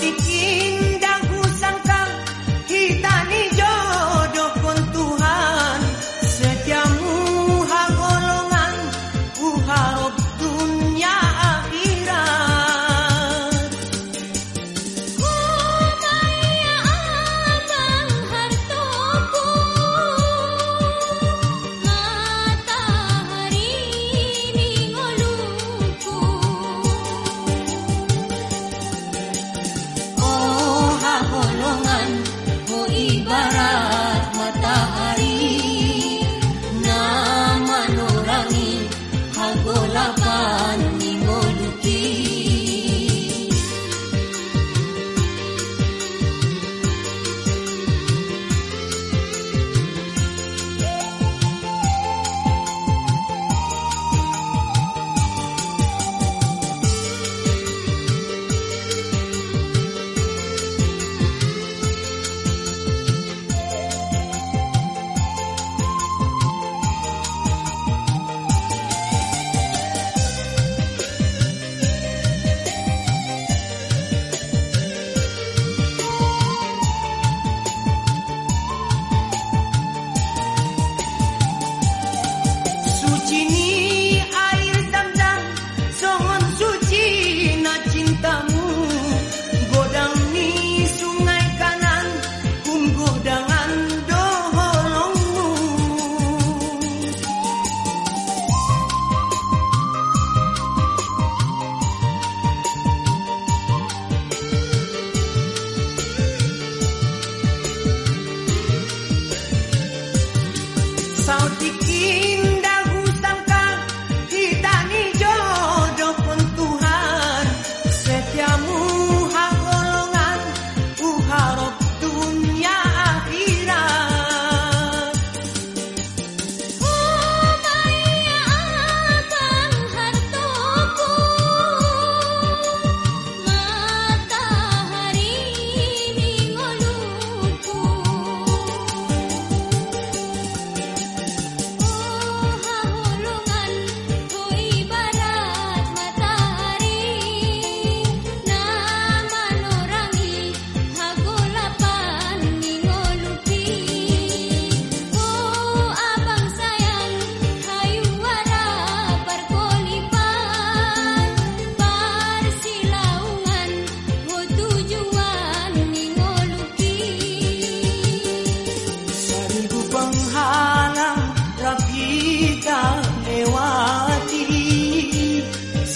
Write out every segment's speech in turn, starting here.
tìm kiếm.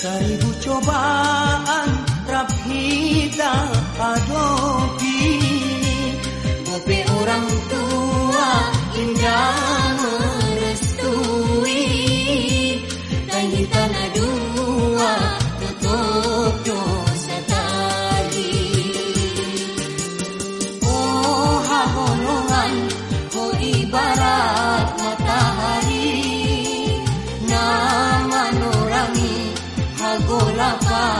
sight 花